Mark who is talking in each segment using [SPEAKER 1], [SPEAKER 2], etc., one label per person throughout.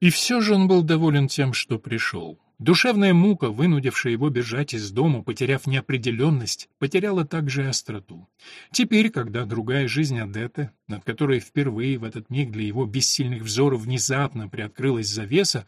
[SPEAKER 1] И все же он был доволен тем, что пришел. Душевная мука, вынудившая его бежать из дома, потеряв неопределенность, потеряла также и остроту. Теперь, когда другая жизнь Адетты, над которой впервые в этот миг для его бессильных взоров внезапно приоткрылась завеса,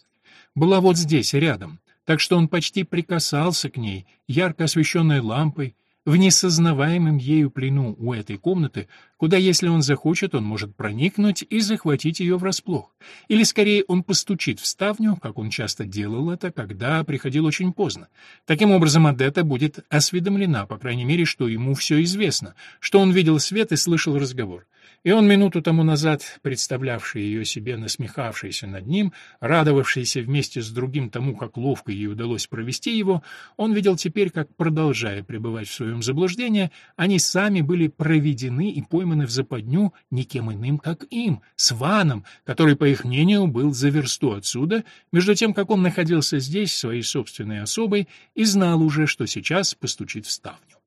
[SPEAKER 1] была вот здесь, рядом, так что он почти прикасался к ней, ярко освещенной лампой, в несознаваемом ею плену у этой комнаты, куда, если он захочет, он может проникнуть и захватить ее врасплох. Или, скорее, он постучит в ставню, как он часто делал это, когда приходил очень поздно. Таким образом, Адетта будет осведомлена, по крайней мере, что ему все известно, что он видел свет и слышал разговор. И он минуту тому назад, представлявший ее себе насмехавшийся над ним, радовавшийся вместе с другим тому, как ловко ей удалось провести его, он видел теперь, как, продолжая пребывать в своем заблуждении, они сами были проведены и пойманы в западню никем иным, как им, с Ваном, который, по их мнению, был за версту отсюда, между тем, как он находился здесь, своей собственной особой, и знал уже, что сейчас постучит в ставню.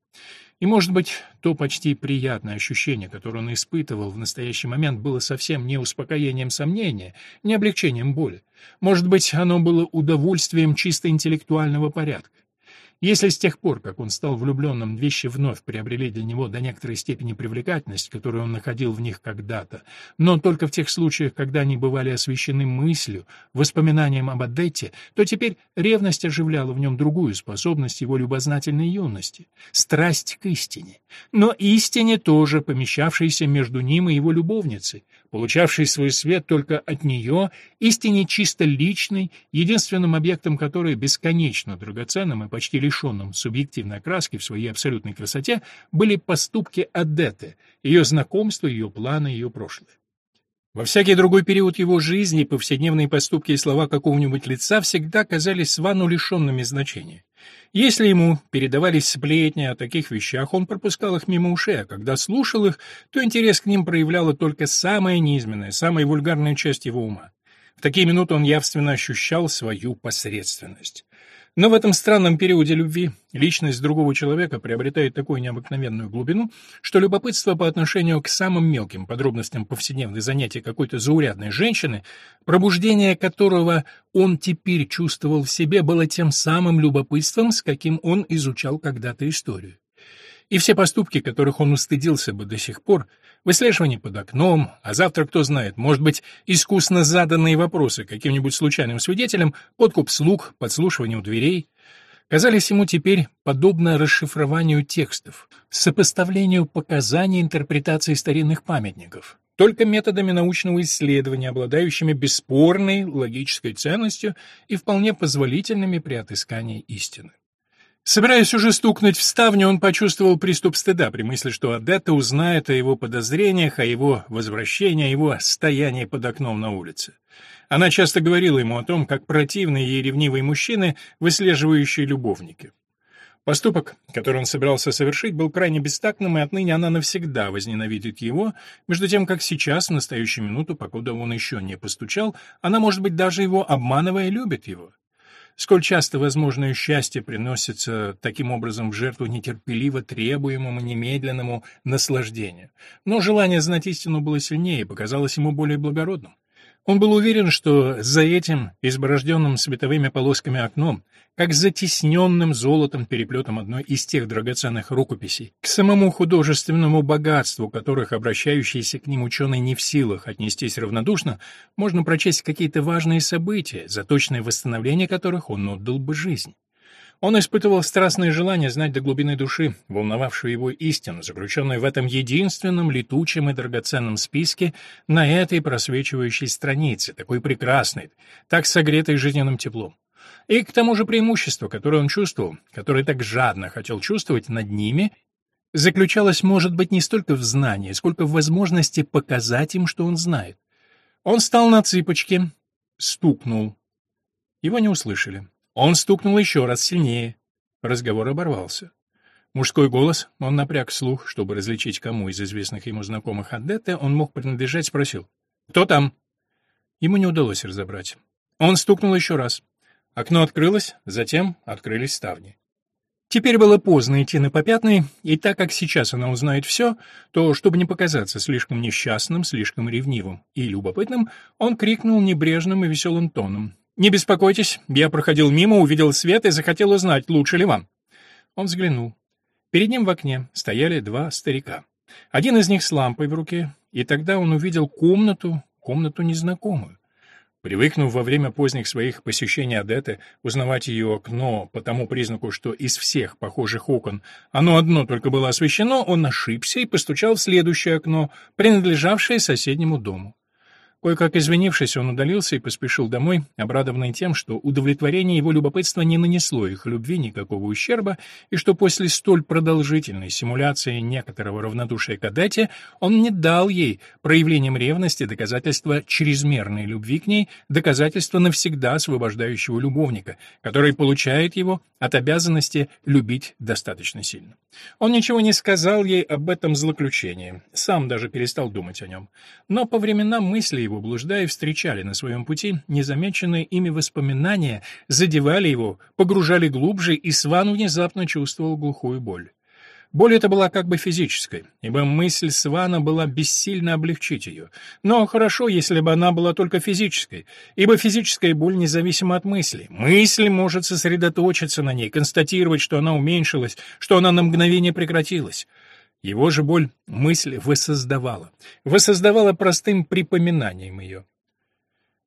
[SPEAKER 1] И, может быть, то почти приятное ощущение, которое он испытывал в настоящий момент, было совсем не успокоением сомнения, не облегчением боли. Может быть, оно было удовольствием чисто интеллектуального порядка. Если с тех пор, как он стал влюбленным, вещи вновь приобрели для него до некоторой степени привлекательность, которую он находил в них когда-то, но только в тех случаях, когда они бывали освещены мыслью, воспоминанием об Адетте, то теперь ревность оживляла в нем другую способность его любознательной юности — страсть к истине. Но истине тоже, помещавшейся между ним и его любовницей, получавшей свой свет только от нее, истине чисто личной, единственным объектом которой бесконечно драгоценным и почти лишенным субъективной окраски в своей абсолютной красоте, были поступки Адетты, ее знакомства, ее планы, ее прошлое. Во всякий другой период его жизни повседневные поступки и слова какого-нибудь лица всегда казались Свану лишенными значения. Если ему передавались сплетни о таких вещах, он пропускал их мимо ушей, а когда слушал их, то интерес к ним проявляла только самая низменная, самая вульгарная часть его ума. В такие минуты он явственно ощущал свою посредственность. Но в этом странном периоде любви личность другого человека приобретает такую необыкновенную глубину, что любопытство по отношению к самым мелким подробностям повседневных занятий какой-то заурядной женщины, пробуждение которого он теперь чувствовал в себе, было тем самым любопытством, с каким он изучал когда-то историю. И все поступки, которых он устыдился бы до сих пор, выслеживание под окном, а завтра, кто знает, может быть, искусно заданные вопросы каким-нибудь случайным свидетелям, подкуп слуг, подслушивание у дверей, казались ему теперь подобно расшифрованию текстов, сопоставлению показаний интерпретации старинных памятников, только методами научного исследования, обладающими бесспорной логической ценностью и вполне позволительными при отыскании истины. Собираясь уже стукнуть в ставню, он почувствовал приступ стыда при мысли, что Адетта узнает о его подозрениях, о его возвращении, о его стоянии под окном на улице. Она часто говорила ему о том, как противны ей ревнивые мужчины, выслеживающие любовники. Поступок, который он собирался совершить, был крайне бестактным, и отныне она навсегда возненавидит его, между тем, как сейчас, в настоящую минуту, покуда он еще не постучал, она, может быть, даже его обманывая, любит его. Сколь часто возможное счастье приносится таким образом в жертву нетерпеливо требуемому немедленному наслаждению. Но желание знать истину было сильнее и показалось ему более благородным. Он был уверен, что за этим, изборожденным световыми полосками окном, как затесненным золотом переплетом одной из тех драгоценных рукописей, к самому художественному богатству, которых обращающийся к ним ученый не в силах отнестись равнодушно, можно прочесть какие-то важные события, за точное восстановление которых он отдал бы жизнь. Он испытывал страстное желание знать до глубины души, волновавшую его истину, заключенную в этом единственном летучем и драгоценном списке на этой просвечивающей странице, такой прекрасной, так согретой жизненным теплом. И к тому же преимущество, которое он чувствовал, которое так жадно хотел чувствовать над ними, заключалось, может быть, не столько в знании, сколько в возможности показать им, что он знает. Он встал на цыпочки, стукнул. Его не услышали. Он стукнул еще раз сильнее. Разговор оборвался. Мужской голос, он напряг слух, чтобы различить, кому из известных ему знакомых Адетте он мог принадлежать, спросил. «Кто там?» Ему не удалось разобрать. Он стукнул еще раз. Окно открылось, затем открылись ставни. Теперь было поздно идти на попятный, и так как сейчас она узнает все, то, чтобы не показаться слишком несчастным, слишком ревнивым и любопытным, он крикнул небрежным и веселым тоном. «Не беспокойтесь, я проходил мимо, увидел свет и захотел узнать, лучше ли вам». Он взглянул. Перед ним в окне стояли два старика. Один из них с лампой в руке, и тогда он увидел комнату, комнату незнакомую. Привыкнув во время поздних своих посещений Адеты узнавать ее окно по тому признаку, что из всех похожих окон оно одно только было освещено, он ошибся и постучал в следующее окно, принадлежавшее соседнему дому. Кое-как извинившись, он удалился и поспешил домой, обрадованный тем, что удовлетворение его любопытства не нанесло их любви никакого ущерба, и что после столь продолжительной симуляции некоторого равнодушия к Адете он не дал ей проявлением ревности доказательства чрезмерной любви к ней, доказательства навсегда освобождающего любовника, который получает его от обязанности любить достаточно сильно. Он ничего не сказал ей об этом злоключении, сам даже перестал думать о нем. Но по временам мысли его его, блуждая, встречали на своем пути незамеченные ими воспоминания, задевали его, погружали глубже, и Сван внезапно чувствовал глухую боль. Боль эта была как бы физической, ибо мысль Свана была бессильно облегчить ее. Но хорошо, если бы она была только физической, ибо физическая боль независима от мысли. Мысль может сосредоточиться на ней, констатировать, что она уменьшилась, что она на мгновение прекратилась. Его же боль мысль воссоздавала. Воссоздавала простым припоминанием ее.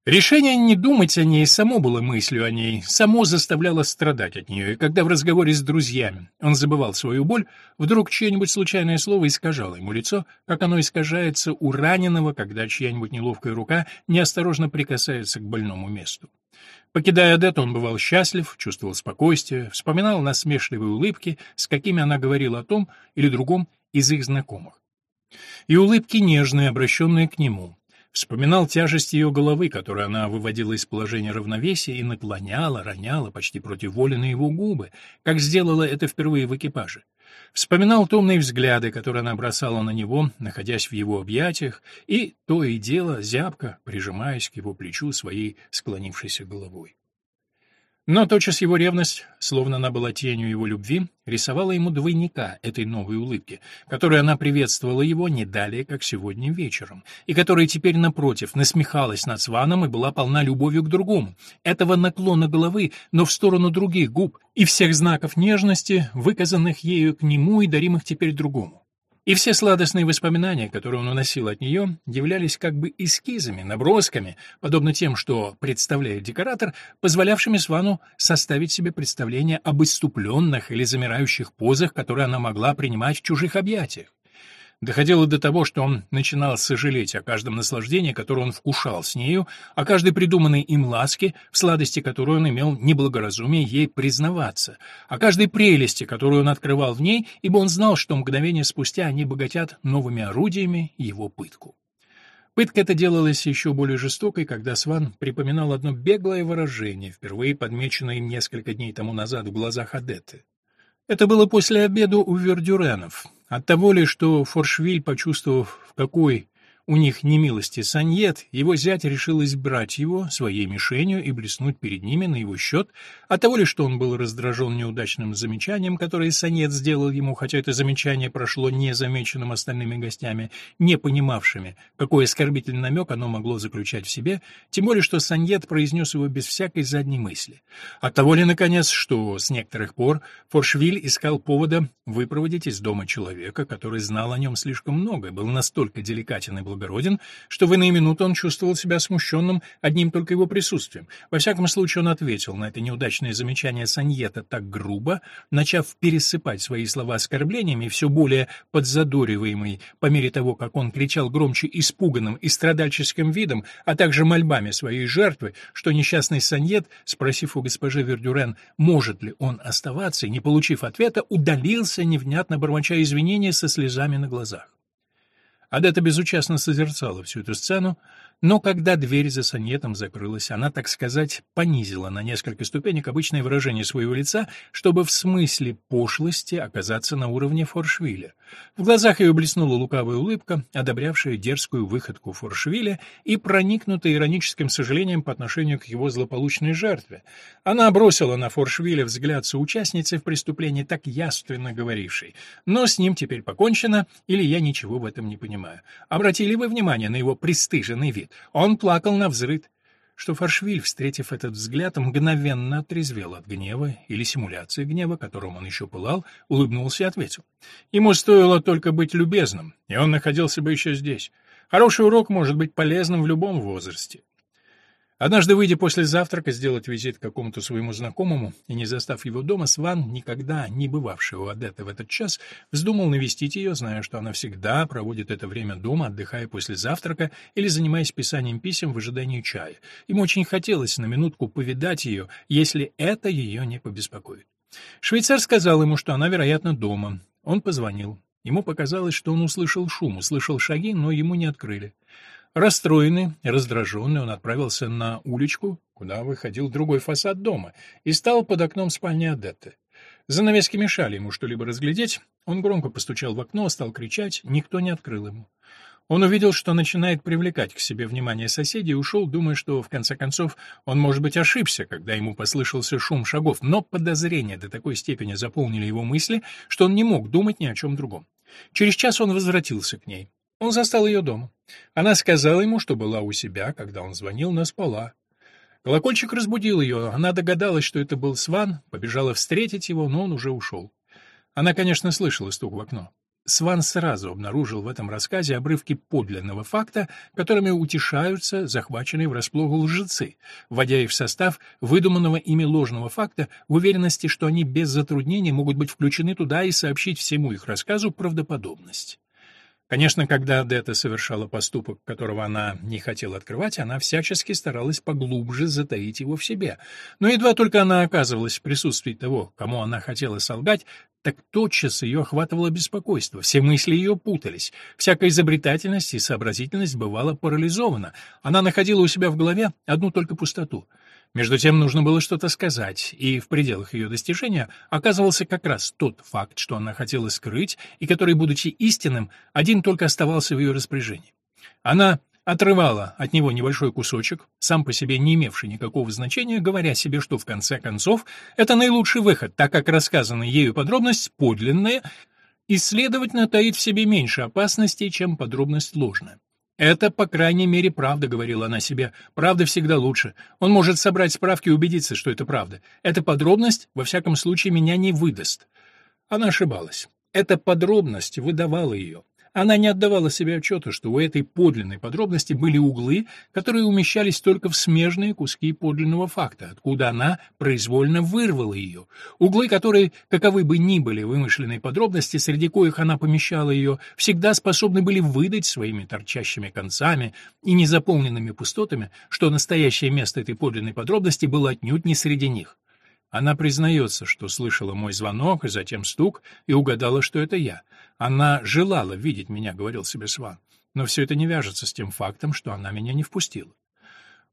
[SPEAKER 1] Решение не думать о ней само было мыслью о ней, само заставляло страдать от нее, и когда в разговоре с друзьями он забывал свою боль, вдруг чье-нибудь случайное слово искажало ему лицо, как оно искажается у раненого, когда чья-нибудь неловкая рука неосторожно прикасается к больному месту. Покидая Адету, он бывал счастлив, чувствовал спокойствие, вспоминал насмешливые улыбки, с какими она говорила о том или другом из их знакомых. И улыбки нежные, обращенные к нему. Вспоминал тяжесть ее головы, которую она выводила из положения равновесия и наклоняла, роняла почти против воли на его губы, как сделала это впервые в экипаже. Вспоминал томные взгляды, которые она бросала на него, находясь в его объятиях, и то и дело зябко, прижимаясь к его плечу своей склонившейся головой. Но тотчас его ревность, словно она была тенью его любви, рисовала ему двойника этой новой улыбки, которой она приветствовала его не далее, как сегодня вечером, и которая теперь, напротив, насмехалась над Сваном и была полна любовью к другому, этого наклона головы, но в сторону других губ, и всех знаков нежности, выказанных ею к нему и даримых теперь другому. И все сладостные воспоминания, которые он уносил от нее, являлись как бы эскизами, набросками, подобно тем, что представляет декоратор, позволявшими Свану составить себе представление об иступленных или замирающих позах, которые она могла принимать в чужих объятиях. Доходило до того, что он начинал сожалеть о каждом наслаждении, которое он вкушал с нею, о каждой придуманной им ласке, в сладости которой он имел неблагоразумие ей признаваться, о каждой прелести, которую он открывал в ней, ибо он знал, что мгновение спустя они богатят новыми орудиями его пытку. Пытка эта делалась еще более жестокой, когда Сван припоминал одно беглое выражение, впервые подмеченное им несколько дней тому назад в глазах Адетты. Это было после обеда у Вердюренов. От того ли, что Форшвиль, почувствовав, в какой у них немилости Саньет, его зять решил избрать его своей мишенью и блеснуть перед ними на его счет, от того ли, что он был раздражен неудачным замечанием, которое Саньет сделал ему, хотя это замечание прошло незамеченным остальными гостями, не понимавшими, какой оскорбительный намек оно могло заключать в себе, тем более, что Саньет произнес его без всякой задней мысли. От того ли, наконец, что с некоторых пор Форшвиль искал повода выпроводить из дома человека, который знал о нем слишком много, был настолько деликатен и благословен, благороден, что в иные минуты он чувствовал себя смущенным одним только его присутствием. Во всяком случае, он ответил на это неудачное замечание Саньета так грубо, начав пересыпать свои слова оскорблениями, все более подзадориваемый по мере того, как он кричал громче испуганным и страдальческим видом, а также мольбами своей жертвы, что несчастный Саньет, спросив у госпожи Вердюрен, может ли он оставаться, и не получив ответа, удалился, невнятно бормоча извинения со слезами на глазах. Адетта безучастно созерцала всю эту сцену, Но когда дверь за сонетом закрылась, она, так сказать, понизила на несколько ступенек обычное выражение своего лица, чтобы в смысле пошлости оказаться на уровне Форшвиля. В глазах ее блеснула лукавая улыбка, одобрявшая дерзкую выходку Форшвиля и проникнутая ироническим сожалением по отношению к его злополучной жертве. Она бросила на Форшвиля взгляд соучастницы в преступлении, так яственно говорившей. «Но с ним теперь покончено, или я ничего в этом не понимаю. Обратили вы внимание на его пристыженный вид? Он плакал на взрыд что Фаршвиль, встретив этот взгляд, мгновенно отрезвел от гнева или симуляции гнева, которым он еще пылал, улыбнулся и ответил. Ему стоило только быть любезным, и он находился бы еще здесь. Хороший урок может быть полезным в любом возрасте. Однажды, выйдя после завтрака сделать визит какому-то своему знакомому и не застав его дома, Сван, никогда не бывавший у Адетты в этот час, вздумал навестить ее, зная, что она всегда проводит это время дома, отдыхая после завтрака или занимаясь писанием писем в ожидании чая. Ему очень хотелось на минутку повидать ее, если это ее не побеспокоит. Швейцар сказал ему, что она, вероятно, дома. Он позвонил. Ему показалось, что он услышал шум, услышал шаги, но ему не открыли. Расстроенный, раздраженный, он отправился на уличку, куда выходил другой фасад дома, и стал под окном спальни Адетты. Занавески мешали ему что-либо разглядеть, он громко постучал в окно, стал кричать, никто не открыл ему. Он увидел, что начинает привлекать к себе внимание соседей, и ушел, думая, что, в конце концов, он, может быть, ошибся, когда ему послышался шум шагов, но подозрения до такой степени заполнили его мысли, что он не мог думать ни о чем другом. Через час он возвратился к ней. Он застал ее дома. Она сказала ему, что была у себя, когда он звонил, но спала. Колокольчик разбудил ее, она догадалась, что это был Сван, побежала встретить его, но он уже ушел. Она, конечно, слышала стук в окно. Сван сразу обнаружил в этом рассказе обрывки подлинного факта, которыми утешаются захваченные врасплох лжецы, вводя их в состав выдуманного ими ложного факта в уверенности, что они без затруднений могут быть включены туда и сообщить всему их рассказу правдоподобность. Конечно, когда Адетта совершала поступок, которого она не хотела открывать, она всячески старалась поглубже затаить его в себе. Но едва только она оказывалась в присутствии того, кому она хотела солгать, так тотчас ее охватывало беспокойство, все мысли ее путались, всякая изобретательность и сообразительность бывала парализована, она находила у себя в голове одну только пустоту — между тем нужно было что-то сказать, и в пределах ее достижения оказывался как раз тот факт, что она хотела скрыть, и который, будучи истинным, один только оставался в ее распоряжении. Она отрывала от него небольшой кусочек, сам по себе не имевший никакого значения, говоря себе, что в конце концов это наилучший выход, так как рассказанная ею подробность подлинная и, следовательно, таит в себе меньше опасностей, чем подробность ложная. «Это, по крайней мере, правда», — говорила она себе. «Правда всегда лучше. Он может собрать справки и убедиться, что это правда. Эта подробность, во всяком случае, меня не выдаст». Она ошибалась. Эта подробность выдавала ее. Она не отдавала себе отчета, что у этой подлинной подробности были углы, которые умещались только в смежные куски подлинного факта, откуда она произвольно вырвала ее. Углы, которые, каковы бы ни были вымышленные подробности, среди коих она помещала ее, всегда способны были выдать своими торчащими концами и незаполненными пустотами, что настоящее место этой подлинной подробности было отнюдь не среди них. Она признается, что слышала мой звонок и затем стук, и угадала, что это я — она желала видеть меня, говорил себе Сван, но все это не вяжется с тем фактом, что она меня не впустила.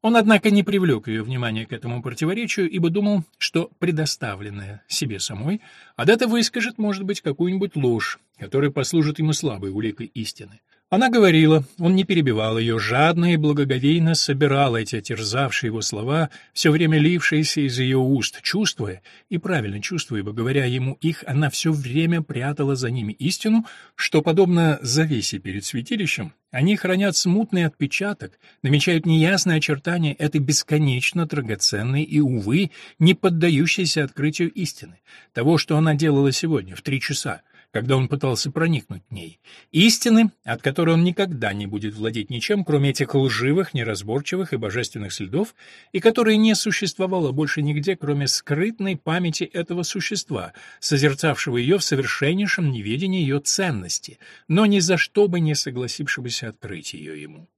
[SPEAKER 1] Он, однако, не привлек ее внимание к этому противоречию, ибо думал, что предоставленная себе самой, Адата выскажет, может быть, какую-нибудь ложь, которая послужит ему слабой уликой истины. Она говорила, он не перебивал ее, жадно и благоговейно собирал эти терзавшие его слова, все время лившиеся из ее уст, чувствуя, и правильно чувствуя, ибо, говоря ему их, она все время прятала за ними истину, что, подобно завесе перед святилищем, они хранят смутный отпечаток, намечают неясные очертания этой бесконечно драгоценной и, увы, не поддающейся открытию истины, того, что она делала сегодня в три часа, когда он пытался проникнуть в ней. Истины, от которой он никогда не будет владеть ничем, кроме этих лживых, неразборчивых и божественных следов, и которой не существовало больше нигде, кроме скрытной памяти этого существа, созерцавшего ее в совершеннейшем неведении ее ценности, но ни за что бы не согласившегося открыть ее ему.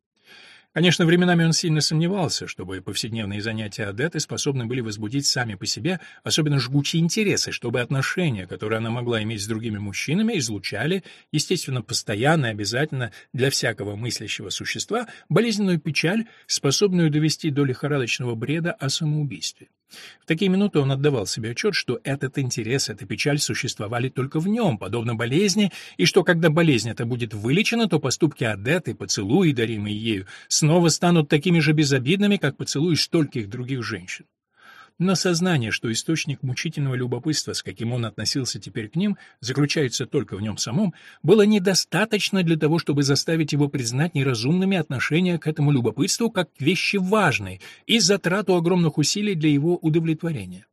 [SPEAKER 1] Конечно, временами он сильно сомневался, чтобы повседневные занятия Адеты способны были возбудить сами по себе особенно жгучие интересы, чтобы отношения, которые она могла иметь с другими мужчинами, излучали, естественно, постоянно и обязательно для всякого мыслящего существа, болезненную печаль, способную довести до лихорадочного бреда о самоубийстве. В такие минуты он отдавал себе отчет, что этот интерес, эта печаль существовали только в нем, подобно болезни, и что когда болезнь эта будет вылечена, то поступки Адеты, поцелуи, даримые ею, снова станут такими же безобидными, как поцелуи стольких других женщин но сознание, что источник мучительного любопытства, с каким он относился теперь к ним, заключается только в нем самом, было недостаточно для того, чтобы заставить его признать неразумными отношения к этому любопытству как к вещи важной и затрату огромных усилий для его удовлетворения.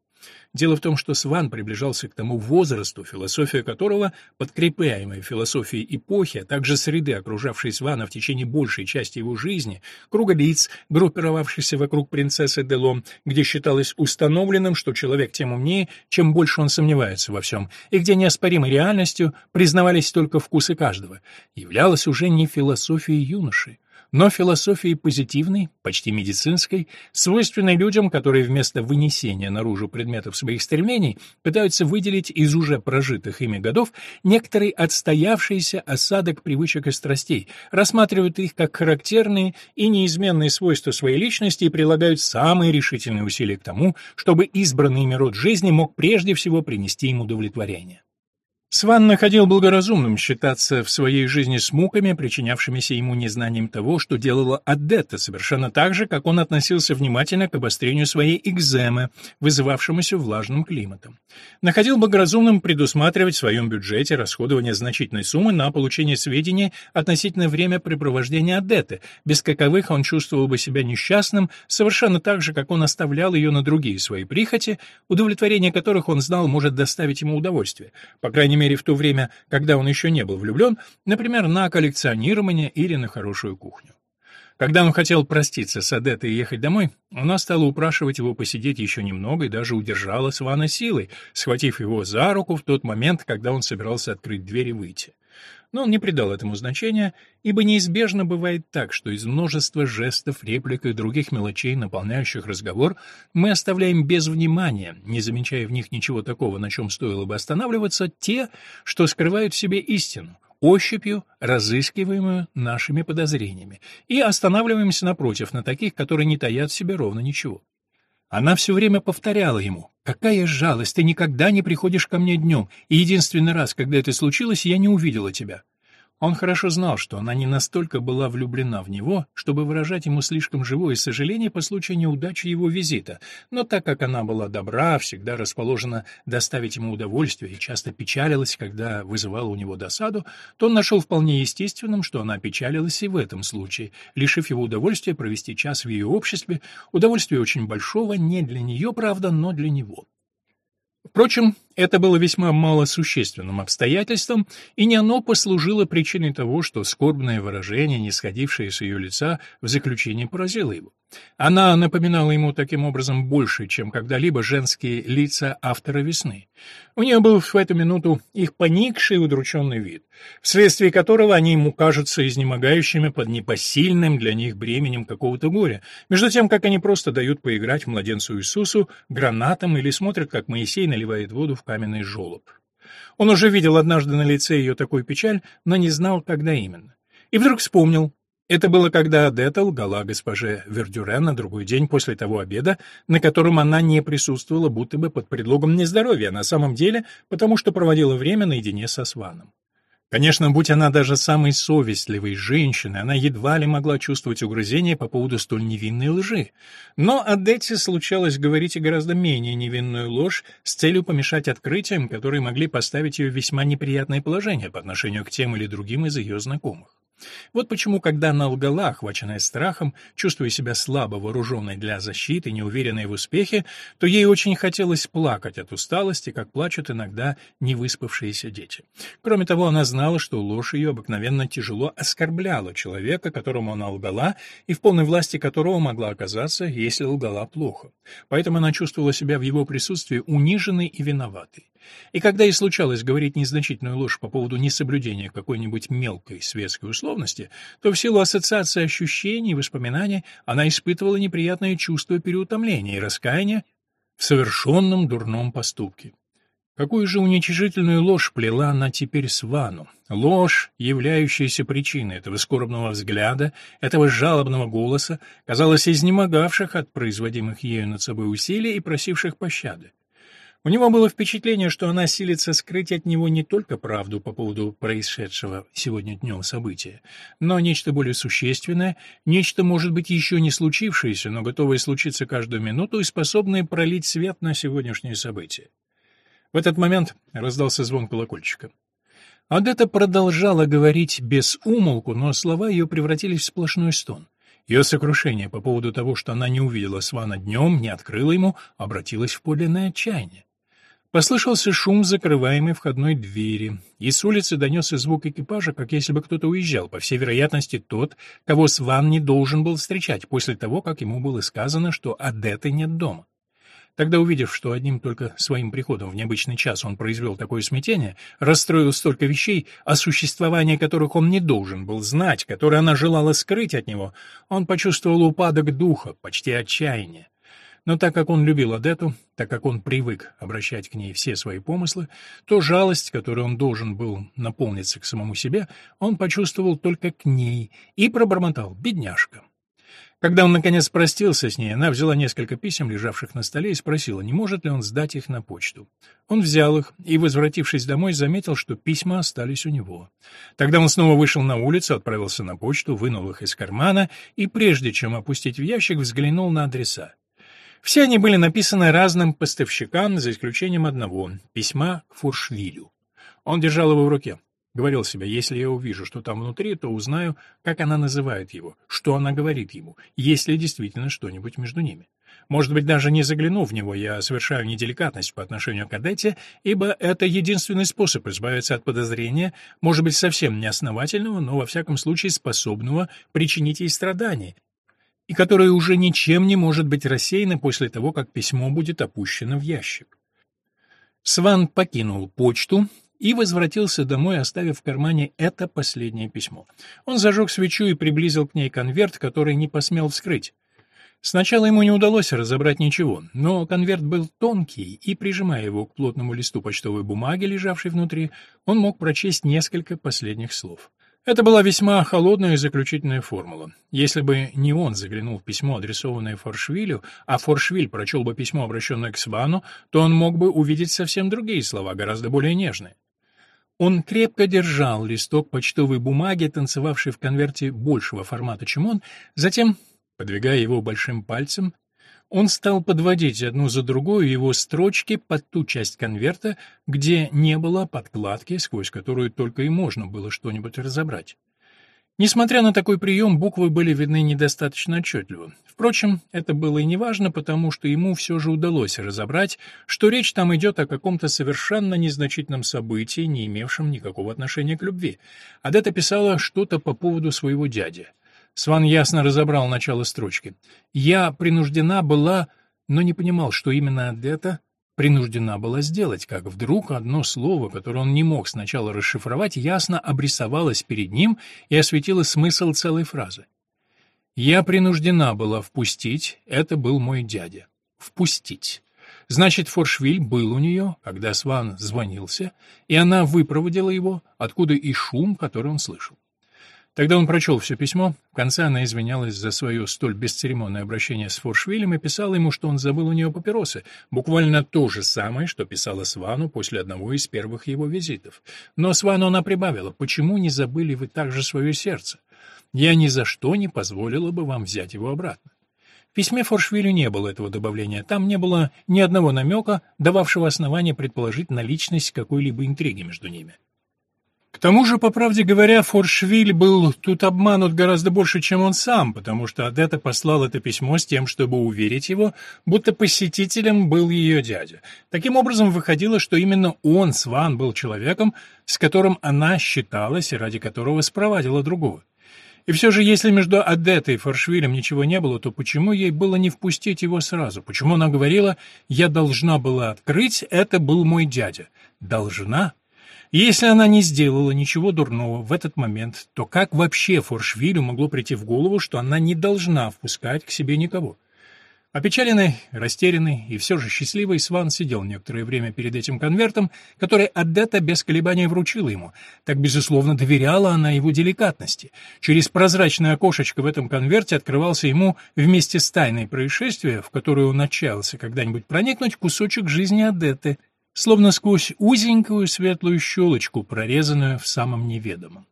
[SPEAKER 1] Дело в том, что Сван приближался к тому возрасту, философия которого, подкрепляемая философией эпохи, а также среды, окружавшей Свана в течение большей части его жизни, круга лиц, группировавшихся вокруг принцессы Делом, где считалось установленным, что человек тем умнее, чем больше он сомневается во всем, и где неоспоримой реальностью признавались только вкусы каждого, являлась уже не философией юноши, но философией позитивной, почти медицинской, свойственной людям, которые вместо вынесения наружу предметов своих стремлений пытаются выделить из уже прожитых ими годов некоторый отстоявшийся осадок привычек и страстей, рассматривают их как характерные и неизменные свойства своей личности и прилагают самые решительные усилия к тому, чтобы избранный ими род жизни мог прежде всего принести им удовлетворение. Сван находил благоразумным считаться в своей жизни с муками, причинявшимися ему незнанием того, что делала Адетта, совершенно так же, как он относился внимательно к обострению своей экземы, вызывавшемуся влажным климатом. Находил благоразумным предусматривать в своем бюджете расходование значительной суммы на получение сведений относительно времяпрепровождения Адетты, без каковых он чувствовал бы себя несчастным, совершенно так же, как он оставлял ее на другие свои прихоти, удовлетворение которых он знал может доставить ему удовольствие, по крайней мере в то время, когда он еще не был влюблен, например, на коллекционирование или на хорошую кухню. Когда он хотел проститься с Адетой и ехать домой, она стала упрашивать его посидеть еще немного и даже удержала Свана силой, схватив его за руку в тот момент, когда он собирался открыть дверь и выйти. Но он не придал этому значения, ибо неизбежно бывает так, что из множества жестов, реплик и других мелочей, наполняющих разговор, мы оставляем без внимания, не замечая в них ничего такого, на чем стоило бы останавливаться, те, что скрывают в себе истину, ощупью, разыскиваемую нашими подозрениями, и останавливаемся напротив на таких, которые не таят в себе ровно ничего. Она все время повторяла ему, «Какая жалость, ты никогда не приходишь ко мне днем, и единственный раз, когда это случилось, я не увидела тебя. Он хорошо знал, что она не настолько была влюблена в него, чтобы выражать ему слишком живое сожаление по случаю неудачи его визита, но так как она была добра, всегда расположена доставить ему удовольствие и часто печалилась, когда вызывала у него досаду, то он нашел вполне естественным, что она печалилась и в этом случае, лишив его удовольствия провести час в ее обществе, удовольствие очень большого не для нее, правда, но для него. Впрочем, это было весьма малосущественным обстоятельством, и не оно послужило причиной того, что скорбное выражение, не сходившее с ее лица, в заключении поразило его. Она напоминала ему таким образом больше, чем когда-либо женские лица автора «Весны». У нее был в эту минуту их поникший и удрученный вид, вследствие которого они ему кажутся изнемогающими под непосильным для них бременем какого-то горя, между тем, как они просто дают поиграть младенцу Иисусу гранатом или смотрят, как Моисей наливает воду в каменный желоб. Он уже видел однажды на лице ее такую печаль, но не знал, когда именно. И вдруг вспомнил, это было, когда Адетта лгала госпоже Вердюрен на другой день после того обеда, на котором она не присутствовала будто бы под предлогом нездоровья, а на самом деле потому что проводила время наедине со Сваном. Конечно, будь она даже самой совестливой женщиной, она едва ли могла чувствовать угрызение по поводу столь невинной лжи. Но Адетте случалось говорить и гораздо менее невинную ложь с целью помешать открытиям, которые могли поставить ее в весьма неприятное положение по отношению к тем или другим из ее знакомых. Вот почему, когда она лгала, охваченная страхом, чувствуя себя слабо вооруженной для защиты, неуверенной в успехе, то ей очень хотелось плакать от усталости, как плачут иногда невыспавшиеся дети. Кроме того, она знала, что ложь ее обыкновенно тяжело оскорбляла человека, которому она лгала, и в полной власти которого могла оказаться, если лгала плохо. Поэтому она чувствовала себя в его присутствии униженной и виноватой. И когда ей случалось говорить незначительную ложь по поводу несоблюдения какой-нибудь мелкой светской условности, то в силу ассоциации ощущений и воспоминаний она испытывала неприятное чувство переутомления и раскаяния в совершенном дурном поступке. Какую же уничижительную ложь плела она теперь с Вану? Ложь, являющаяся причиной этого скорбного взгляда, этого жалобного голоса, казалось, изнемогавших от производимых ею над собой усилий и просивших пощады. У него было впечатление, что она силится скрыть от него не только правду по поводу происшедшего сегодня днем события, но нечто более существенное, нечто, может быть, еще не случившееся, но готовое случиться каждую минуту и способное пролить свет на сегодняшнее событие. В этот момент раздался звон колокольчика. Адетта продолжала говорить без умолку, но слова ее превратились в сплошной стон. Ее сокрушение по поводу того, что она не увидела Свана днем, не открыла ему, обратилось в подлинное отчаяние. Послышался шум закрываемой входной двери, и с улицы донесся звук экипажа, как если бы кто-то уезжал, по всей вероятности тот, кого Сван не должен был встречать, после того, как ему было сказано, что Адетты нет дома. Тогда, увидев, что одним только своим приходом в необычный час он произвел такое смятение, расстроил столько вещей, о существовании которых он не должен был знать, которые она желала скрыть от него, он почувствовал упадок духа, почти отчаяние. Но так как он любил Адету, так как он привык обращать к ней все свои помыслы, то жалость, которой он должен был наполниться к самому себе, он почувствовал только к ней и пробормотал «бедняжка». Когда он, наконец, простился с ней, она взяла несколько писем, лежавших на столе, и спросила, не может ли он сдать их на почту. Он взял их и, возвратившись домой, заметил, что письма остались у него. Тогда он снова вышел на улицу, отправился на почту, вынул их из кармана и, прежде чем опустить в ящик, взглянул на адреса. Все они были написаны разным поставщикам, за исключением одного — письма к Фуршвилю. Он держал его в руке. Говорил себе, если я увижу, что там внутри, то узнаю, как она называет его, что она говорит ему, есть ли действительно что-нибудь между ними. Может быть, даже не заглянув в него, я совершаю неделикатность по отношению к Адетте, ибо это единственный способ избавиться от подозрения, может быть, совсем неосновательного, но, во всяком случае, способного причинить ей страдания, и которое уже ничем не может быть рассеяно после того, как письмо будет опущено в ящик. Сван покинул почту, и возвратился домой, оставив в кармане это последнее письмо. Он зажег свечу и приблизил к ней конверт, который не посмел вскрыть. Сначала ему не удалось разобрать ничего, но конверт был тонкий, и, прижимая его к плотному листу почтовой бумаги, лежавшей внутри, он мог прочесть несколько последних слов. Это была весьма холодная и заключительная формула. Если бы не он заглянул в письмо, адресованное Форшвилю, а Форшвиль прочел бы письмо, обращенное к Свану, то он мог бы увидеть совсем другие слова, гораздо более нежные. Он крепко держал листок почтовой бумаги, танцевавший в конверте большего формата, чем он, затем, подвигая его большим пальцем, он стал подводить одну за другой его строчки под ту часть конверта, где не было подкладки, сквозь которую только и можно было что-нибудь разобрать. Несмотря на такой прием, буквы были видны недостаточно отчетливо. Впрочем, это было и неважно, потому что ему все же удалось разобрать, что речь там идет о каком-то совершенно незначительном событии, не имевшем никакого отношения к любви. Адетта писала что-то по поводу своего дяди. Сван ясно разобрал начало строчки. «Я принуждена была...» но не понимал, что именно Адетта принуждена была сделать, как вдруг одно слово, которое он не мог сначала расшифровать, ясно обрисовалось перед ним и осветило смысл целой фразы. «Я принуждена была впустить, это был мой дядя. Впустить». Значит, Форшвиль был у нее, когда Сван звонился, и она выпроводила его, откуда и шум, который он слышал. Тогда он прочел все письмо, в конце она извинялась за свое столь бесцеремонное обращение с Форшвилем и писала ему, что он забыл у нее папиросы, буквально то же самое, что писала Свану после одного из первых его визитов. Но Свану она прибавила, «Почему не забыли вы также свое сердце? Я ни за что не позволила бы вам взять его обратно». В письме Форшвилю не было этого добавления, там не было ни одного намека, дававшего основания предположить наличность какой-либо интриги между ними. Тому же, по правде говоря, Форшвиль был тут обманут гораздо больше, чем он сам, потому что Адетта послал это письмо с тем, чтобы уверить его, будто посетителем был ее дядя. Таким образом, выходило, что именно он, Сван, был человеком, с которым она считалась и ради которого спровадила другого. И все же, если между Адеттой и Форшвилем ничего не было, то почему ей было не впустить его сразу? Почему она говорила «я должна была открыть, это был мой дядя»? Должна? Если она не сделала ничего дурного в этот момент, то как вообще Форшвилю могло прийти в голову, что она не должна впускать к себе никого? Опечаленный, растерянный и все же счастливый, Сван сидел некоторое время перед этим конвертом, который Адетта без колебания вручила ему. Так, безусловно, доверяла она его деликатности. Через прозрачное окошечко в этом конверте открывался ему вместе с тайной происшествия, в которое он отчаялся когда-нибудь проникнуть, кусочек жизни Адетты, словно сквозь узенькую светлую щелочку, прорезанную в самом неведомом.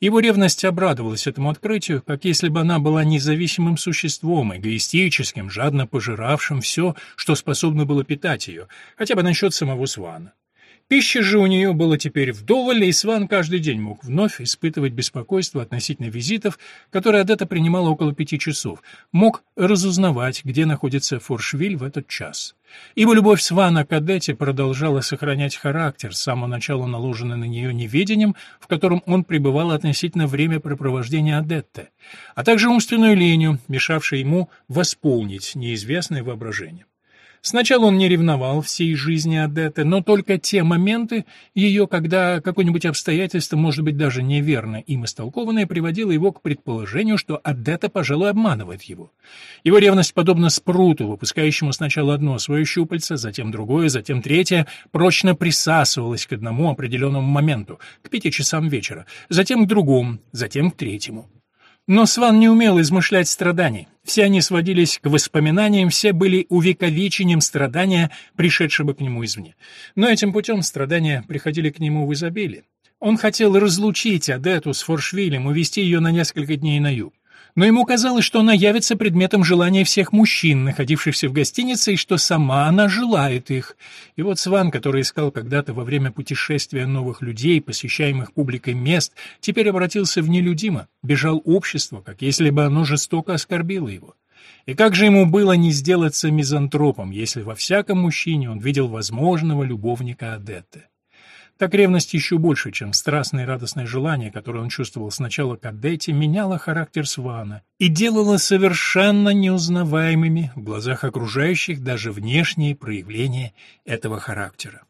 [SPEAKER 1] Его ревность обрадовалась этому открытию, как если бы она была независимым существом, эгоистическим, жадно пожиравшим все, что способно было питать ее, хотя бы насчет самого Свана. Пищи же у нее было теперь вдоволь, и Сван каждый день мог вновь испытывать беспокойство относительно визитов, которые Адетта принимала около пяти часов, мог разузнавать, где находится Форшвиль в этот час. Ибо любовь Свана к Адетте продолжала сохранять характер, с самого начала наложенный на нее неведением, в котором он пребывал относительно времяпрепровождения Адетты, а также умственную линию, мешавшей ему восполнить неизвестное воображение. Сначала он не ревновал всей жизни Адетты, но только те моменты ее, когда какое-нибудь обстоятельство, может быть, даже неверно им истолкованное, приводило его к предположению, что Адетта, пожалуй, обманывает его. Его ревность, подобно спруту, выпускающему сначала одно свое щупальце, затем другое, затем третье, прочно присасывалась к одному определенному моменту, к пяти часам вечера, затем к другому, затем к третьему. Но Сван не умел измышлять страданий. Все они сводились к воспоминаниям, все были увековечением страдания, пришедшего к нему извне. Но этим путем страдания приходили к нему в изобилии. Он хотел разлучить Адету с Форшвилем, увести ее на несколько дней на юг но ему казалось, что она явится предметом желания всех мужчин, находившихся в гостинице, и что сама она желает их. И вот Сван, который искал когда-то во время путешествия новых людей, посещаемых публикой мест, теперь обратился в нелюдимо, бежал общество, как если бы оно жестоко оскорбило его. И как же ему было не сделаться мизантропом, если во всяком мужчине он видел возможного любовника Адетты? Так ревность еще больше, чем страстное и радостное желание, которое он чувствовал сначала к Адетте, меняла характер Свана и делала совершенно неузнаваемыми в глазах окружающих даже внешние проявления этого характера.